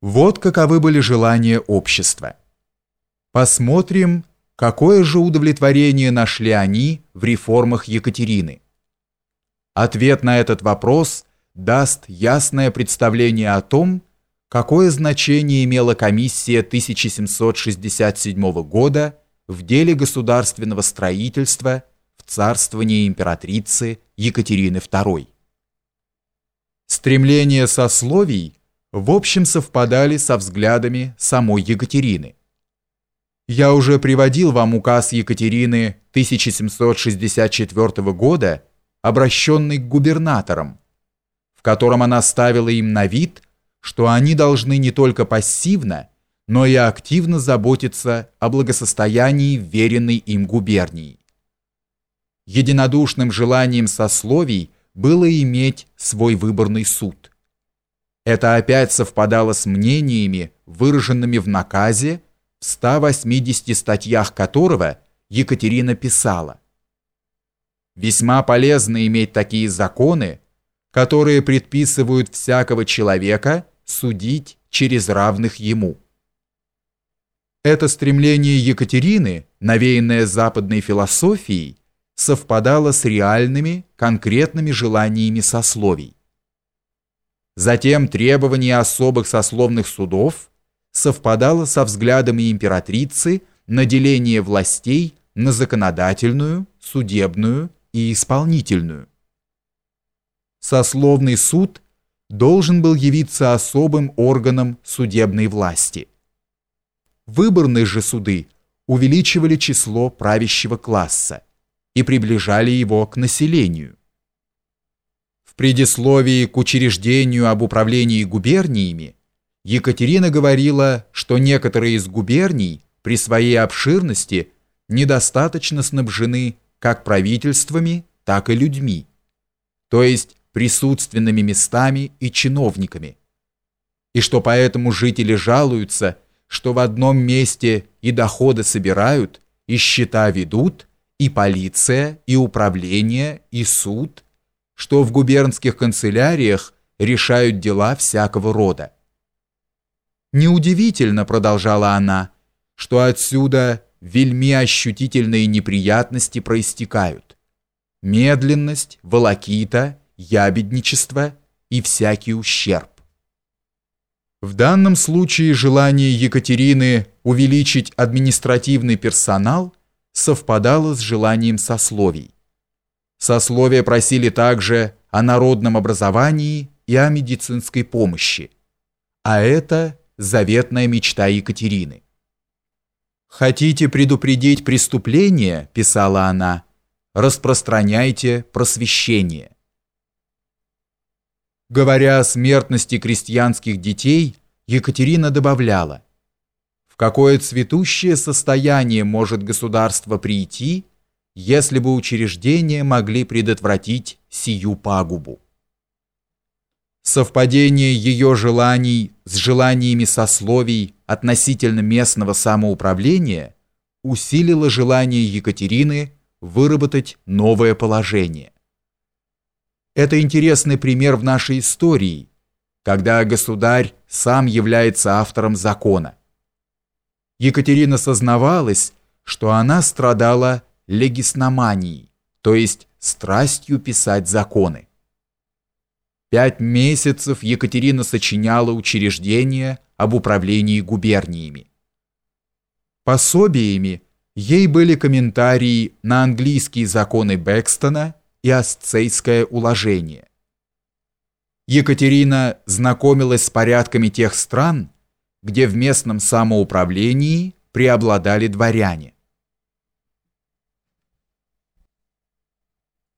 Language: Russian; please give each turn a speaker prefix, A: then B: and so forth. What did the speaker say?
A: Вот каковы были желания общества. Посмотрим, какое же удовлетворение нашли они в реформах Екатерины. Ответ на этот вопрос даст ясное представление о том, какое значение имела комиссия 1767 года в деле государственного строительства в царствовании императрицы Екатерины II. Стремления сословий в общем совпадали со взглядами самой Екатерины. Я уже приводил вам указ Екатерины 1764 года, обращенный к губернаторам, в котором она ставила им на вид, что они должны не только пассивно, но и активно заботиться о благосостоянии веренной им губернии. Единодушным желанием сословий было иметь свой выборный суд. Это опять совпадало с мнениями, выраженными в наказе, в 180 статьях которого Екатерина писала. Весьма полезно иметь такие законы, которые предписывают всякого человека судить через равных ему. Это стремление Екатерины, навеянное западной философией, совпадало с реальными, конкретными желаниями сословий. Затем требование особых сословных судов совпадало со взглядами императрицы на деление властей на законодательную, судебную и исполнительную. Сословный суд должен был явиться особым органом судебной власти. Выборные же суды увеличивали число правящего класса и приближали его к населению. В предисловии к учреждению об управлении губерниями Екатерина говорила, что некоторые из губерний при своей обширности недостаточно снабжены как правительствами, так и людьми, то есть присутственными местами и чиновниками, и что поэтому жители жалуются, что в одном месте и доходы собирают, и счета ведут, и полиция, и управление, и суд, что в губернских канцеляриях решают дела всякого рода. Неудивительно, продолжала она, что отсюда вельми ощутительные неприятности проистекают. Медленность, волокита, ябедничество и всякий ущерб. В данном случае желание Екатерины увеличить административный персонал совпадало с желанием сословий. Сословия просили также о народном образовании и о медицинской помощи. А это заветная мечта Екатерины. «Хотите предупредить преступление?» – писала она. «Распространяйте просвещение». Говоря о смертности крестьянских детей, Екатерина добавляла, «В какое цветущее состояние может государство прийти, если бы учреждения могли предотвратить сию пагубу?» Совпадение ее желаний с желаниями сословий относительно местного самоуправления усилило желание Екатерины выработать новое положение. Это интересный пример в нашей истории, когда государь сам является автором закона. Екатерина сознавалась, что она страдала легисноманией, то есть страстью писать законы. Пять месяцев Екатерина сочиняла учреждения об управлении губерниями. Пособиями ей были комментарии на английские законы Бекстона и Асцейское уложение. Екатерина знакомилась с порядками тех стран, где в местном самоуправлении преобладали дворяне.